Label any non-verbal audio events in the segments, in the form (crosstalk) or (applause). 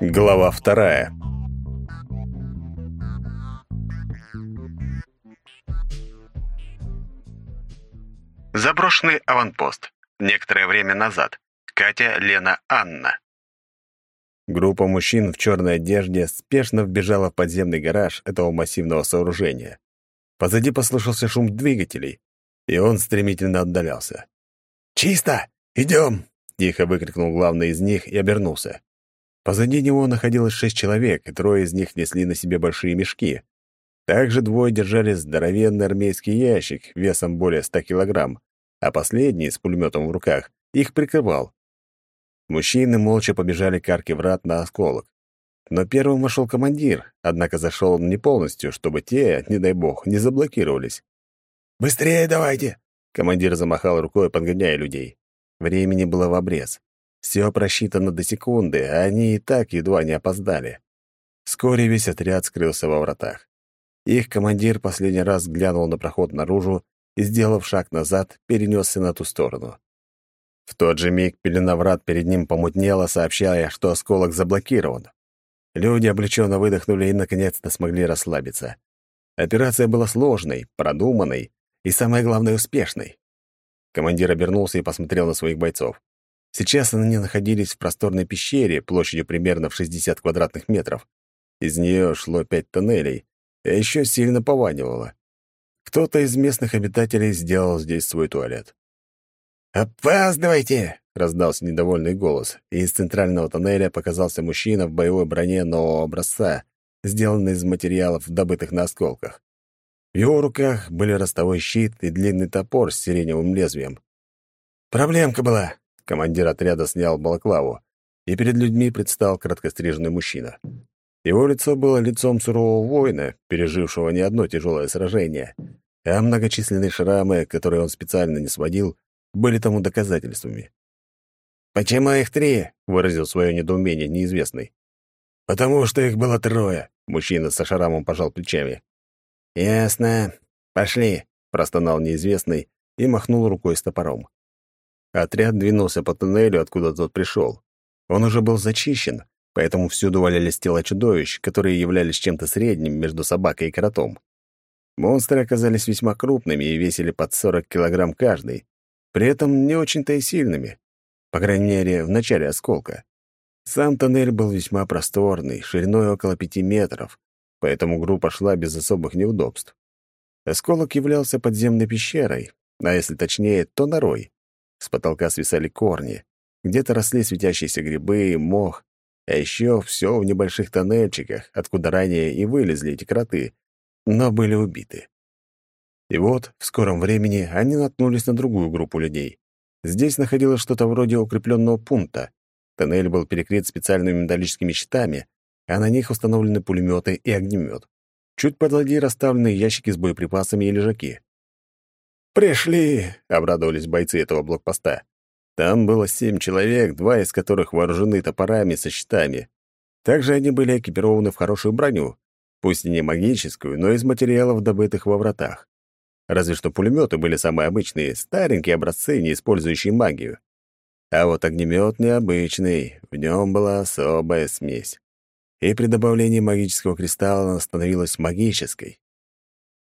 Глава вторая. Заброшенный аванпост. Некоторое время назад. Катя, Лена, Анна. Группа мужчин в черной одежде спешно вбежала в подземный гараж этого массивного сооружения. Позади послышался шум двигателей, и он стремительно отдалялся. «Чисто! Идем!» — тихо выкрикнул главный из них и обернулся. Позади него находилось шесть человек, и трое из них несли на себе большие мешки. Также двое держали здоровенный армейский ящик весом более ста килограмм, а последний, с пулеметом в руках, их прикрывал. Мужчины молча побежали к арке врат на осколок. Но первым вошел командир, однако зашел он не полностью, чтобы те, не дай бог, не заблокировались. «Быстрее давайте!» Командир замахал рукой, подгоняя людей. Времени было в обрез. Все просчитано до секунды, а они и так едва не опоздали. Вскоре весь отряд скрылся во вратах. Их командир последний раз глянул на проход наружу и, сделав шаг назад, перенесся на ту сторону. В тот же миг пелена врат перед ним помутнела, сообщая, что осколок заблокирован. Люди облегченно выдохнули и, наконец-то, смогли расслабиться. Операция была сложной, продуманной и, самое главное, успешной. Командир обернулся и посмотрел на своих бойцов. Сейчас они находились в просторной пещере площадью примерно в 60 квадратных метров. Из нее шло пять тоннелей, а еще сильно пованивало. Кто-то из местных обитателей сделал здесь свой туалет. «Опаздывайте!» — раздался недовольный голос, и из центрального тоннеля показался мужчина в боевой броне нового образца, сделанный из материалов, добытых на осколках. В его руках были ростовой щит и длинный топор с сиреневым лезвием. «Проблемка была!» — командир отряда снял балаклаву, и перед людьми предстал краткостриженный мужчина. Его лицо было лицом сурового воина, пережившего не одно тяжелое сражение, а многочисленные шрамы, которые он специально не сводил, были тому доказательствами. «Почему их три?» — выразил свое недоумение неизвестный. «Потому что их было трое», — мужчина со шрамом пожал плечами. «Ясно. Пошли», — простонал неизвестный и махнул рукой с топором. Отряд двинулся по туннелю, откуда тот пришел. Он уже был зачищен, поэтому всюду валялись тела чудовищ, которые являлись чем-то средним между собакой и кротом. Монстры оказались весьма крупными и весили под 40 килограмм каждый, при этом не очень-то и сильными, по крайней мере, в начале осколка. Сам тоннель был весьма просторный, шириной около пяти метров, поэтому группа шла без особых неудобств. Осколок являлся подземной пещерой, а если точнее, то норой. С потолка свисали корни, где-то росли светящиеся грибы, мох, а еще все в небольших тоннельчиках, откуда ранее и вылезли эти кроты, но были убиты. И вот, в скором времени, они наткнулись на другую группу людей. Здесь находилось что-то вроде укрепленного пункта. Тоннель был перекрыт специальными металлическими щитами, а на них установлены пулеметы и огнемет. Чуть позади расставлены ящики с боеприпасами и лежаки. «Пришли!» — обрадовались бойцы этого блокпоста. Там было семь человек, два из которых вооружены топорами со щитами. Также они были экипированы в хорошую броню, пусть и не магическую, но из материалов, добытых во вратах. Разве что пулеметы были самые обычные, старенькие образцы, не использующие магию. А вот огнемет необычный, в нем была особая смесь. И при добавлении магического кристалла она становилась магической.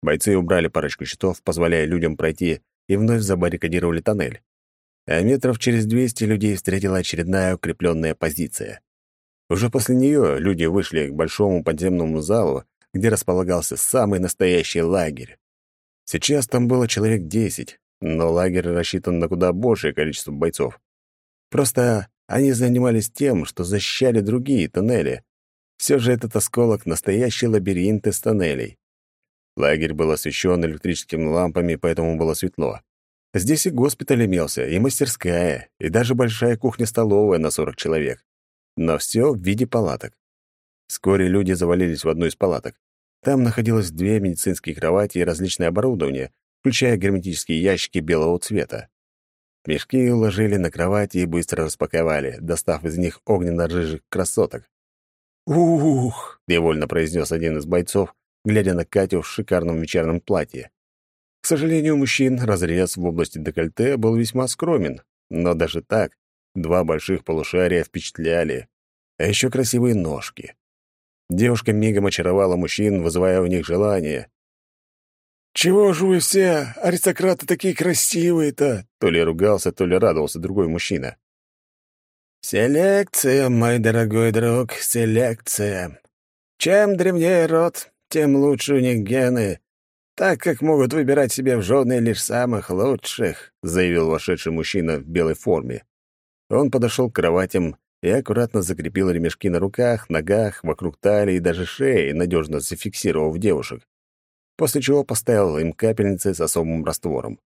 Бойцы убрали парочку щитов, позволяя людям пройти, и вновь забаррикадировали тоннель а метров через двести людей встретила очередная укрепленная позиция. Уже после нее люди вышли к большому подземному залу, где располагался самый настоящий лагерь. Сейчас там было человек десять, но лагерь рассчитан на куда большее количество бойцов. Просто они занимались тем, что защищали другие тоннели. Все же этот осколок — настоящий лабиринт из тоннелей. Лагерь был освещен электрическими лампами, поэтому было светло. Здесь и госпиталь имелся, и мастерская, и даже большая кухня-столовая на 40 человек. Но все в виде палаток. Вскоре люди завалились в одну из палаток. Там находилось две медицинские кровати и различное оборудование, включая герметические ящики белого цвета. Мешки уложили на кровати и быстро распаковали, достав из них огненно-рыжих красоток. «Ух!» — невольно произнес один из бойцов, глядя на Катю в шикарном вечерном платье. К сожалению, мужчин разрез в области декольте был весьма скромен, но даже так два больших полушария впечатляли. а еще красивые ножки. Девушка мигом очаровала мужчин, вызывая у них желание. «Чего же вы все, аристократы, такие красивые-то?» То ли ругался, то ли радовался другой мужчина. «Селекция, мой дорогой друг, селекция. Чем древнее род, тем лучше у них гены, так как могут выбирать себе в жены лишь самых лучших», заявил вошедший мужчина в белой форме. Он подошел к кроватям и аккуратно закрепил ремешки на руках, ногах, вокруг талии и даже шеи, надежно зафиксировав девушек, после чего поставил им капельницы с особым раствором.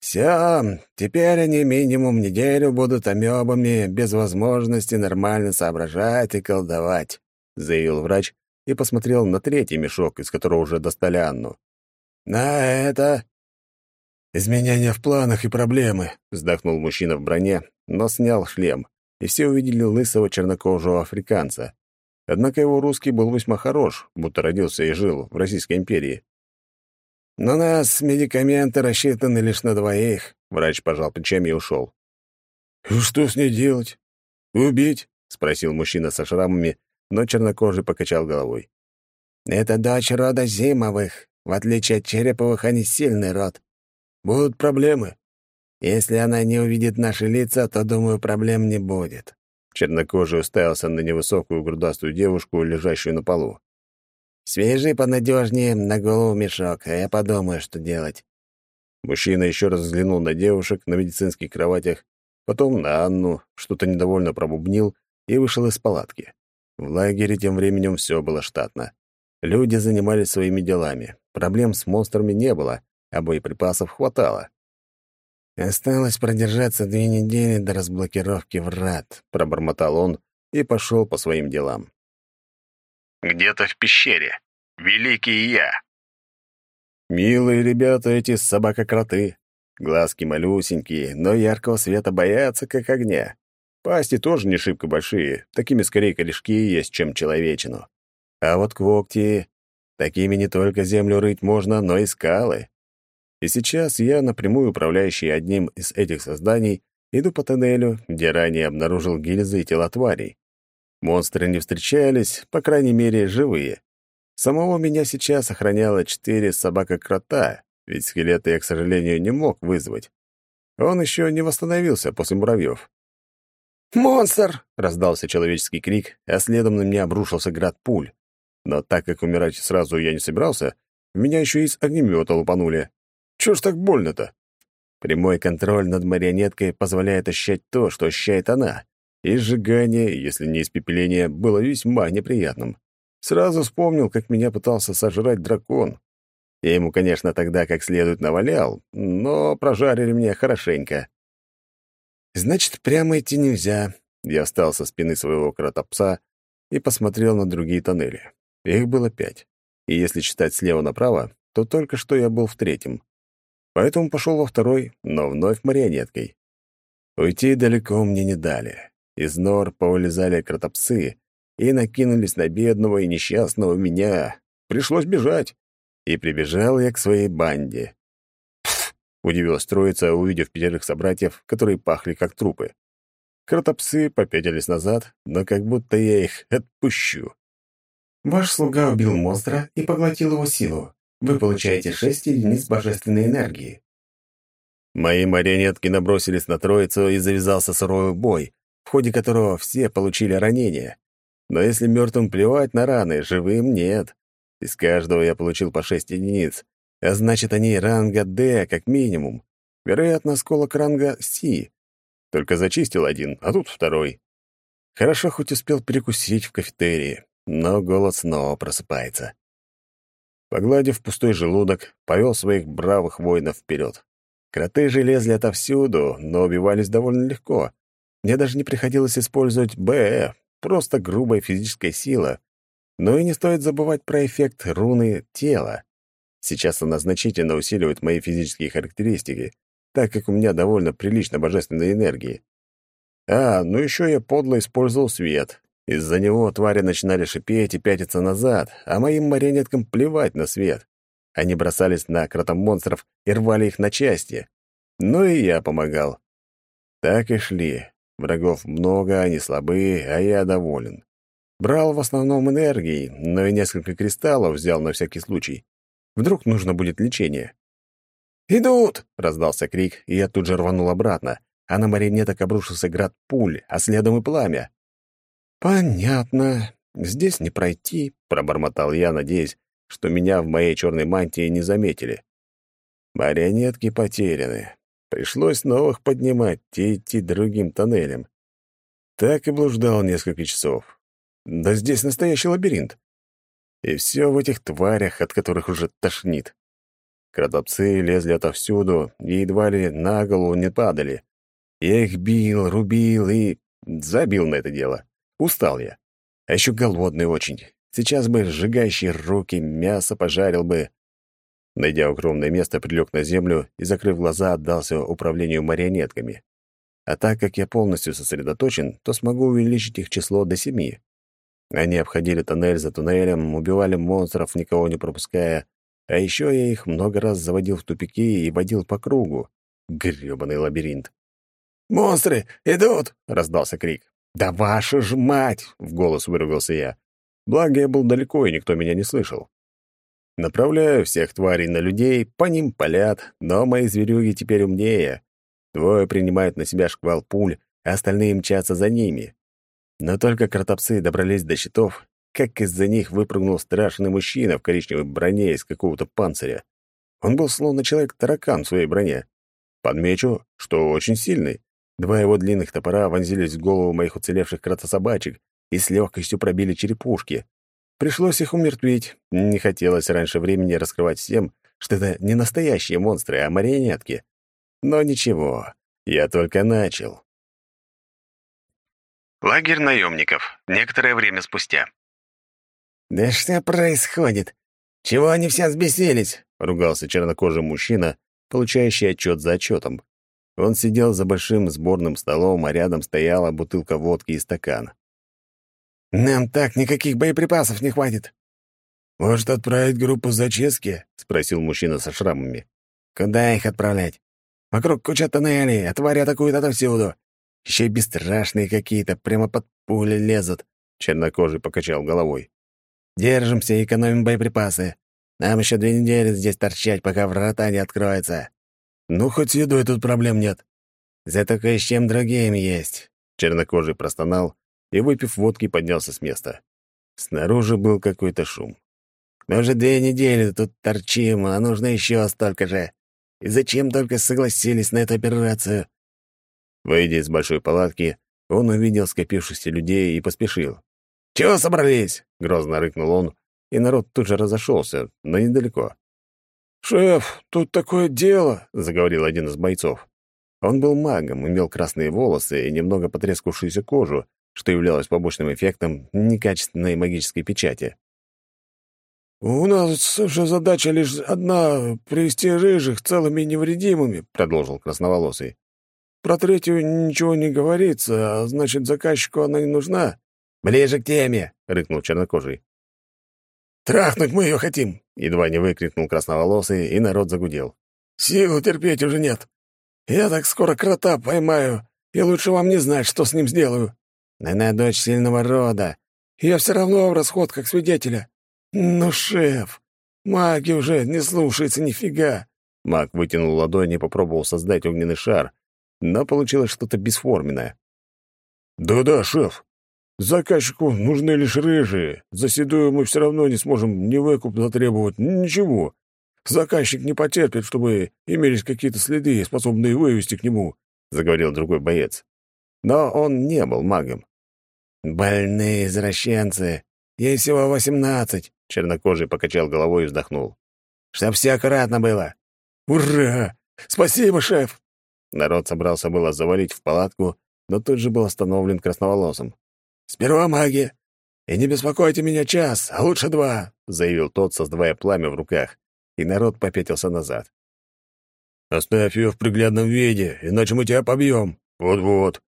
«Все, теперь они минимум неделю будут амебами, без возможности нормально соображать и колдовать», — заявил врач и посмотрел на третий мешок, из которого уже достали Анну. «На это...» «Изменения в планах и проблемы», — вздохнул мужчина в броне, но снял шлем и все увидели лысого чернокожего африканца. Однако его русский был весьма хорош, будто родился и жил в Российской империи. «На нас медикаменты рассчитаны лишь на двоих», — врач пожал плечами и ушел. «И что с ней делать? Убить?» — спросил мужчина со шрамами, но чернокожий покачал головой. «Это дочь рода Зимовых. В отличие от Череповых, они сильный род. Будут проблемы. Если она не увидит наши лица, то, думаю, проблем не будет». Чернокожий уставился на невысокую грудастую девушку, лежащую на полу. «Свяжи понадежнее на голову мешок, а я подумаю, что делать». Мужчина еще раз взглянул на девушек на медицинских кроватях, потом на Анну, что-то недовольно пробубнил и вышел из палатки. В лагере тем временем все было штатно. Люди занимались своими делами. Проблем с монстрами не было, а боеприпасов хватало. «Осталось продержаться две недели до разблокировки врат», — пробормотал он и пошел по своим делам. «Где-то в пещере. Великий я». Милые ребята эти собака-кроты. Глазки малюсенькие, но яркого света боятся, как огня. Пасти тоже не шибко большие, такими скорее корешки есть, чем человечину. А вот когти... Такими не только землю рыть можно, но и скалы. И сейчас я, напрямую управляющий одним из этих созданий, иду по тоннелю, где ранее обнаружил гильзы и тела тварей. Монстры не встречались, по крайней мере, живые. Самого меня сейчас охраняло четыре собака-крота, ведь скелета я, к сожалению, не мог вызвать. Он еще не восстановился после муравьев. «Монстр!» — раздался человеческий крик, а следом на меня обрушился град пуль. Но так как умирать сразу я не собирался, меня еще из огнемета лупанули. Чего ж так больно-то? Прямой контроль над марионеткой позволяет ощущать то, что ощущает она. И сжигание, если не испепеление, было весьма неприятным. Сразу вспомнил, как меня пытался сожрать дракон. Я ему, конечно, тогда как следует навалял, но прожарили меня хорошенько. Значит, прямо идти нельзя. Я встал со спины своего кротопса и посмотрел на другие тоннели. Их было пять. И если считать слева направо, то только что я был в третьем поэтому пошел во второй, но вновь марионеткой. Уйти далеко мне не дали. Из нор повылезали кротопсы и накинулись на бедного и несчастного меня. Пришлось бежать. И прибежал я к своей банде. Удивилась троица, увидев пятерых собратьев, которые пахли как трупы. Кротопсы попятились назад, но как будто я их отпущу. Ваш слуга убил монстра и поглотил его силу. Вы получаете шесть единиц божественной энергии. Мои марионетки набросились на троицу, и завязался суровый бой, в ходе которого все получили ранения. Но если мертвым плевать на раны, живым нет. Из каждого я получил по шесть единиц, а значит, они ранга «Д» как минимум. Вероятно, осколок ранга «Си». Только зачистил один, а тут второй. Хорошо хоть успел перекусить в кафетерии, но голод снова просыпается. Погладив пустой желудок, повел своих бравых воинов вперед. Кроты же лезли отовсюду, но убивались довольно легко. Мне даже не приходилось использовать БЭ, просто грубая физическая сила. Но и не стоит забывать про эффект руны тела. Сейчас она значительно усиливает мои физические характеристики, так как у меня довольно прилично божественной энергии. А, ну еще я подло использовал свет, из-за него твари начинали шипеть и пятиться назад, а моим марионеткам плевать на свет. Они бросались на кротомонстров и рвали их на части. Ну и я помогал. Так и шли. Врагов много, они слабые, а я доволен. Брал в основном энергии, но и несколько кристаллов взял на всякий случай. Вдруг нужно будет лечение. «Идут!» — раздался крик, и я тут же рванул обратно, а на марионеток обрушился град пуль, а следом и пламя. «Понятно. Здесь не пройти», — пробормотал я, надеясь, что меня в моей черной мантии не заметили. Марионетки потеряны. Пришлось новых поднимать и идти другим тоннелем. Так и блуждал несколько часов. Да здесь настоящий лабиринт. И все в этих тварях, от которых уже тошнит. Кротопсы лезли отовсюду и едва ли на голову не падали. Я их бил, рубил и забил на это дело. Устал я. А еще голодный очень. Сейчас бы сжигающие руки, мясо пожарил бы. Найдя укромное место, прилег на землю и, закрыв глаза, отдался управлению марионетками. А так как я полностью сосредоточен, то смогу увеличить их число до семи. Они обходили тоннель за туннелем, убивали монстров, никого не пропуская, а еще я их много раз заводил в тупики и водил по кругу. Грёбаный лабиринт. «Монстры! Идут!» — раздался крик. «Да ваша ж мать!» — в голос выругался я. Благо, я был далеко, и никто меня не слышал. Направляю всех тварей на людей, по ним палят, но мои зверюги теперь умнее. Двое принимают на себя шквал пуль, а остальные мчатся за ними. Но только кротопсы добрались до щитов, как из-за них выпрыгнул страшный мужчина в коричневой броне из какого-то панциря. Он был словно человек-таракан в своей броне. Подмечу, что очень сильный. Два его длинных топора вонзились в голову моих уцелевших кротособачек и с легкостью пробили черепушки. Пришлось их умертвить. Не хотелось раньше времени раскрывать всем, что это не настоящие монстры, а марионетки. Но ничего, я только начал. Лагерь наемников. Некоторое время спустя. «Да что происходит? Чего они все взбесились?» — ругался чернокожий мужчина, получающий отчет за отчетом. Он сидел за большим сборным столом, а рядом стояла бутылка водки и стакан. «Нам так никаких боеприпасов не хватит». «Может, отправить группу зачистки?» — спросил мужчина со шрамами. «Куда их отправлять? Вокруг куча тоннелей, а твари атакуют отовсюду. Еще и бесстрашные какие-то, прямо под пули лезут», — чернокожий покачал головой. «Держимся и экономим боеприпасы. Нам еще две недели здесь торчать, пока врата не откроются». «Ну, хоть с едой тут проблем нет». «Зато кое с чем другим есть», — чернокожий простонал и, выпив водки, поднялся с места. Снаружи был какой-то шум. «Мы уже две недели тут торчим, а нужно еще столько же. И зачем только согласились на эту операцию?» Выйдя из большой палатки, он увидел скопившихся людей и поспешил. «Чего собрались?» — грозно рыкнул он, и народ тут же разошелся, но недалеко. «Шеф, тут такое дело», — заговорил один из бойцов. Он был магом, имел красные волосы и немного потрескавшуюся кожу, что являлось побочным эффектом некачественной магической печати. «У нас же задача лишь одна — привести рыжих целыми и невредимыми», — продолжил красноволосый. «Про третью ничего не говорится, а значит, заказчику она не нужна». «Ближе к теме!» — рыкнул чернокожий. «Трахнуть мы ее хотим!» — едва не выкрикнул красноволосый, и народ загудел. «Силу терпеть уже нет. Я так скоро крота поймаю, и лучше вам не знать, что с ним сделаю». Она дочь сильного рода. Я все равно в расход как свидетеля. Ну, шеф, маги уже не слушается нифига. Маг вытянул ладонь и попробовал создать огненный шар, но получилось что-то бесформенное. «Да-да, шеф. Заказчику нужны лишь рыжие. За седую мы все равно не сможем ни выкуп затребовать, ничего. Заказчик не потерпит, чтобы имелись какие-то следы, способные вывести к нему», — заговорил другой боец но он не был магом. «Больные извращенцы! Ей всего восемнадцать!» — чернокожий покачал головой и вздохнул. «Чтоб все аккуратно было!» «Ура! Спасибо, шеф!» Народ собрался было завалить в палатку, но тут же был остановлен красноволосым. «Сперва маги! И не беспокойте меня час, а лучше два!» — заявил тот, создавая пламя в руках, и народ попятился назад. «Оставь ее в приглядном виде, иначе мы тебя побьем. Вот-вот!»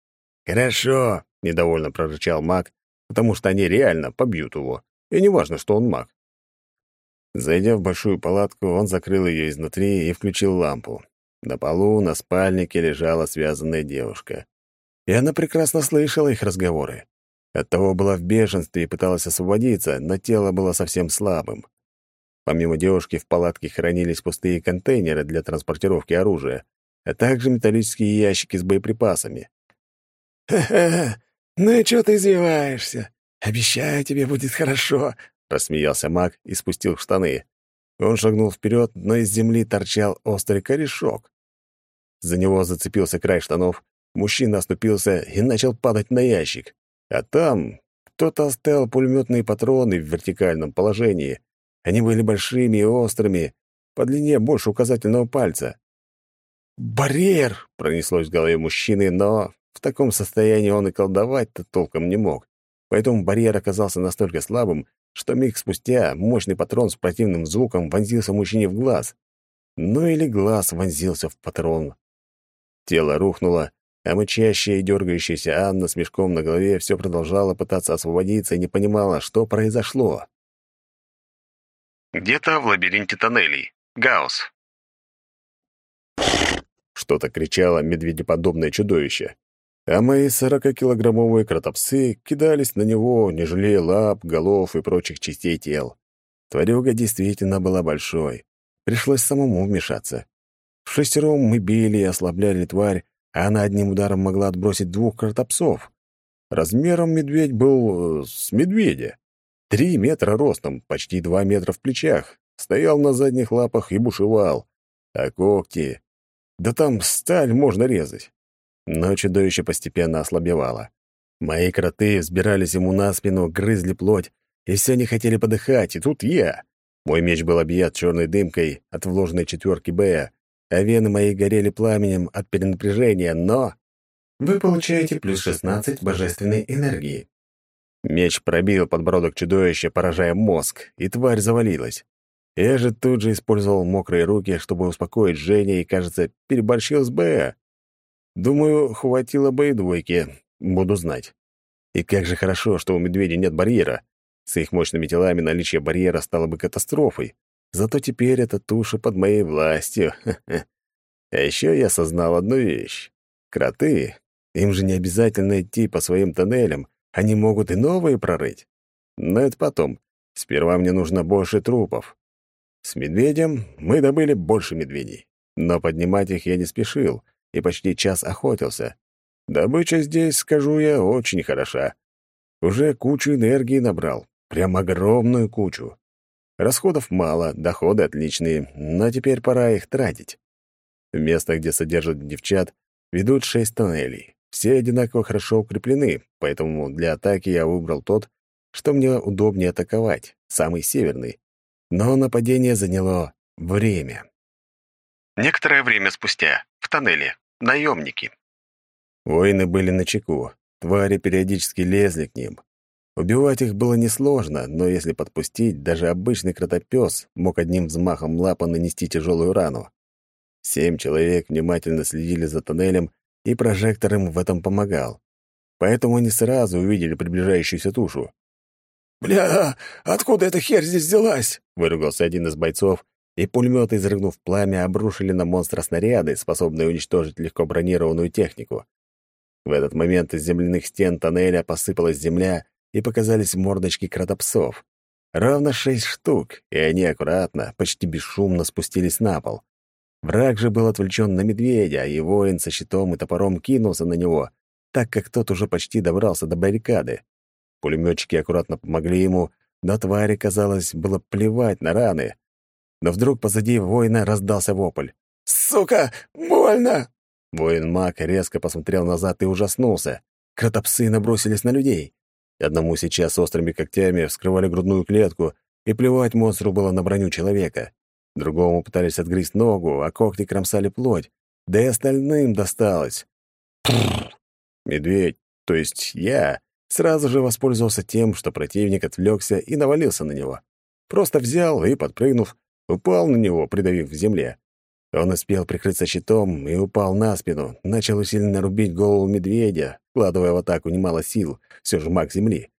«Хорошо», — недовольно прорычал маг, потому что они реально побьют его, и не важно, что он маг. Зайдя в большую палатку, он закрыл ее изнутри и включил лампу. На полу на спальнике лежала связанная девушка. и она прекрасно слышала их разговоры. Оттого была в бешенстве и пыталась освободиться, но тело было совсем слабым. Помимо девушки в палатке хранились пустые контейнеры для транспортировки оружия, а также металлические ящики с боеприпасами. «Ха-ха! Ну и чё ты издеваешься? Обещаю, тебе будет хорошо!» — рассмеялся маг и спустил штаны. Он шагнул вперед, но из земли торчал острый корешок. За него зацепился край штанов, мужчина оступился и начал падать на ящик. А там кто-то оставил пулеметные патроны в вертикальном положении. Они были большими и острыми, по длине больше указательного пальца. «Барьер!» — пронеслось в голове мужчины, но в таком состоянии он и колдовать-то толком не мог. Поэтому барьер оказался настолько слабым, что миг спустя мощный патрон с противным звуком вонзился мужчине в глаз. Ну или глаз вонзился в патрон. Тело рухнуло, а мычащая и дергающаяся Анна с мешком на голове все продолжала пытаться освободиться и не понимала, что произошло. Где-то в лабиринте тоннелей. Гаусс. Что-то кричало медведеподобное чудовище. А мои сорокакилограммовые кротопсы кидались на него, не жалея лап, голов и прочих частей тел. Тварюга действительно была большой. Пришлось самому вмешаться. Шестером мы били и ослабляли тварь, а она одним ударом могла отбросить двух кротопсов. Размером медведь был э, с медведя. Три метра ростом, почти два метра в плечах. Стоял на задних лапах и бушевал. А когти... Да там сталь можно резать. Но чудовище постепенно ослабевало. Мои кроты взбирались ему на спину, грызли плоть, и все не хотели подыхать, и тут я. Мой меч был объят черной дымкой от вложенной четверки Б, а вены мои горели пламенем от перенапряжения, но... Вы получаете плюс 16 божественной энергии. Меч пробил подбородок чудовища, поражая мозг, и тварь завалилась. Я же тут же использовал мокрые руки, чтобы успокоить Женя, и, кажется, переборщил с Б. Думаю, хватило бы и двойки. Буду знать. И как же хорошо, что у медведя нет барьера. С их мощными телами наличие барьера стало бы катастрофой. Зато теперь эта туша под моей властью. (laughs) А еще я осознал одну вещь. Кроты, им же не обязательно идти по своим тоннелям, они могут и новые прорыть. Но это потом. Сперва мне нужно больше трупов. С медведем мы добыли больше медведей. Но поднимать их я не спешил и почти час охотился. Добыча здесь, скажу я, очень хороша. Уже кучу энергии набрал. Прям огромную кучу. Расходов мало, доходы отличные, но теперь пора их тратить. В место, где содержат девчат, ведут шесть тоннелей. Все одинаково хорошо укреплены, поэтому для атаки я выбрал тот, что мне удобнее атаковать, самый северный. Но нападение заняло время. Некоторое время спустя, в тоннеле, наемники. Воины были на чеку, твари периодически лезли к ним. Убивать их было несложно, но если подпустить, даже обычный кротопёс мог одним взмахом лапы нанести тяжелую рану. Семь человек внимательно следили за тоннелем, и прожектор им в этом помогал. Поэтому они сразу увидели приближающуюся тушу. «Бля, откуда эта херь здесь взялась?» — выругался один из бойцов, и пулеметы, изрыгнув пламя, обрушили на монстра снаряды, способные уничтожить легко бронированную технику. В этот момент из земляных стен тоннеля посыпалась земля, и показались мордочки кротопсов. Ровно шесть штук, и они аккуратно, почти бесшумно спустились на пол. Враг же был отвлечен на медведя, и воин со щитом и топором кинулся на него, так как тот уже почти добрался до баррикады. Пулеметчики аккуратно помогли ему, но твари, казалось, было плевать на раны. Но вдруг позади воина раздался вопль. «Сука, больно!» Воин-маг резко посмотрел назад и ужаснулся. Кротопсы набросились на людей. Одному сейчас острыми когтями вскрывали грудную клетку, и плевать монстру было на броню человека. Другому пытались отгрызть ногу, а когти кромсали плоть. Да и остальным досталось. Медведь, то есть я, сразу же воспользовался тем, что противник отвлекся и навалился на него. Просто взял и, подпрыгнув, упал на него, придавив в земле. Он успел прикрыться щитом и упал на спину, начал усиленно рубить голову медведя, вкладывая в атаку немало сил, все же маг земли.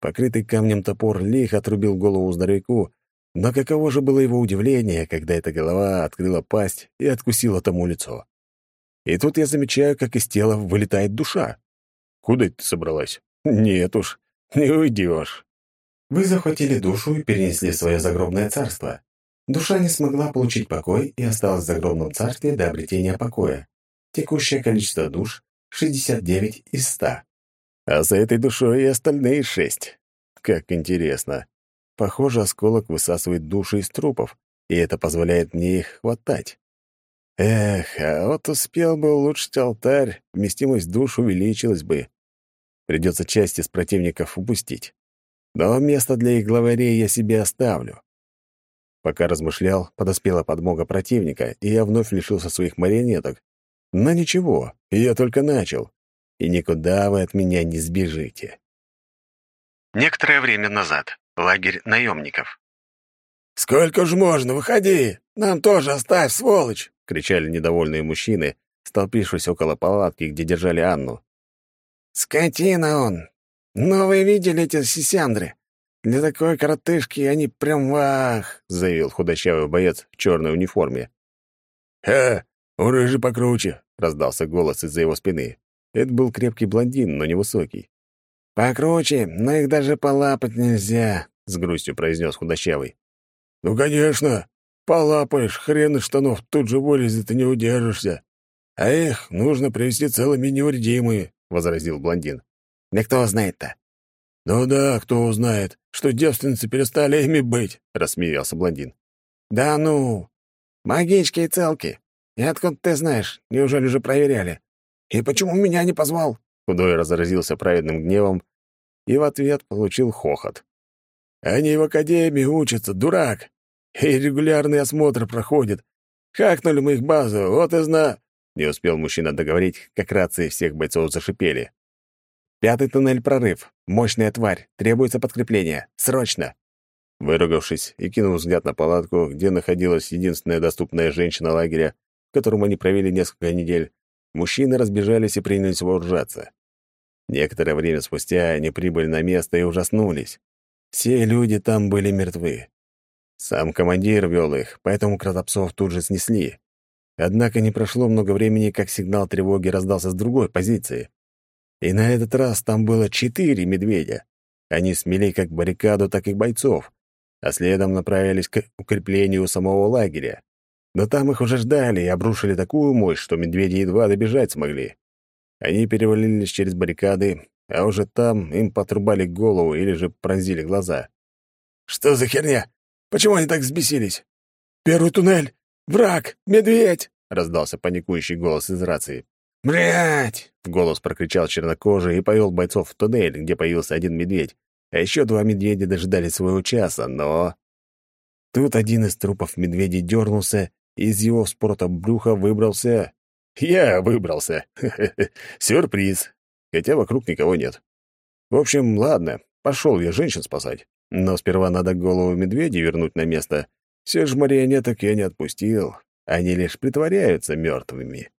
Покрытый камнем топор лихо отрубил голову здоровяку, но каково же было его удивление, когда эта голова открыла пасть и откусила тому лицо. И тут я замечаю, как из тела вылетает душа. Куда ты собралась? Нет уж, не уйдешь. Вы захватили душу и перенесли свое загробное царство. Душа не смогла получить покой и осталась в загробном царстве до обретения покоя. Текущее количество душ — 69 из 100. А за этой душой и остальные шесть. Как интересно. Похоже, осколок высасывает души из трупов, и это позволяет мне их хватать. Эх, а вот успел бы улучшить алтарь, вместимость душ увеличилась бы. Придется часть из противников упустить. Но место для их главарей я себе оставлю. Пока размышлял, подоспела подмога противника, и я вновь лишился своих марионеток. Но ничего, я только начал, и никуда вы от меня не сбежите. Некоторое время назад. Лагерь наемников. «Сколько ж можно? Выходи! Нам тоже оставь, сволочь!» — кричали недовольные мужчины, столпившись около палатки, где держали Анну. «Скотина он! Но вы видели эти сисяндры? Для такой коротышки они прям вах!» — заявил худощавый боец в черной униформе. «Ха! У рыжий покруче!» — раздался голос из-за его спины. Это был крепкий блондин, но невысокий. «Покруче, но их даже полапать нельзя», — с грустью произнес худощавый. «Ну, конечно. Полапаешь, хрен из штанов тут же вылезет и не удержишься. А их нужно привести целыми невредимые», — возразил блондин. «Да кто знает-то?» «Ну да, кто узнает, что девственницы перестали ими быть», — рассмеялся блондин. «Да ну! Магички и целки. И откуда ты знаешь? Неужели уже проверяли? И почему меня не позвал?» Худой разразился праведным гневом и в ответ получил хохот. «Они в академии учатся, дурак, и регулярный осмотр проходит. Хакнули мы их базу, вот и зна...» Не успел мужчина договорить, как рации всех бойцов зашипели. «Пятый туннель прорыв. Мощная тварь. Требуется подкрепление. Срочно!» Выругавшись и кинув взгляд на палатку, где находилась единственная доступная женщина лагеря, в котором они провели несколько недель, Мужчины разбежались и принялись вооружаться. Некоторое время спустя они прибыли на место и ужаснулись. Все люди там были мертвы. Сам командир вел их, поэтому кротопсов тут же снесли. Однако не прошло много времени, как сигнал тревоги раздался с другой позиции. И на этот раз там было четыре медведя. Они смели как баррикаду, так и бойцов, а следом направились к укреплению самого лагеря. Но там их уже ждали и обрушили такую мощь, что медведи едва добежать смогли. Они перевалились через баррикады, а уже там им потрубали голову или же пронзили глаза. «Что за херня? Почему они так взбесились?» «Первый туннель! Враг! Медведь!» — раздался паникующий голос из рации. «Блядь!» — в голос прокричал чернокожий и повел бойцов в туннель, где появился один медведь, а еще два медведя дожидались своего часа, но... Тут один из трупов медведей дернулся из его спорта брюха выбрался... Я выбрался. (laughs) Сюрприз. Хотя вокруг никого нет. В общем, ладно, пошел я женщин спасать. Но сперва надо голову медведя вернуть на место. Все же марионеток я не отпустил. Они лишь притворяются мертвыми.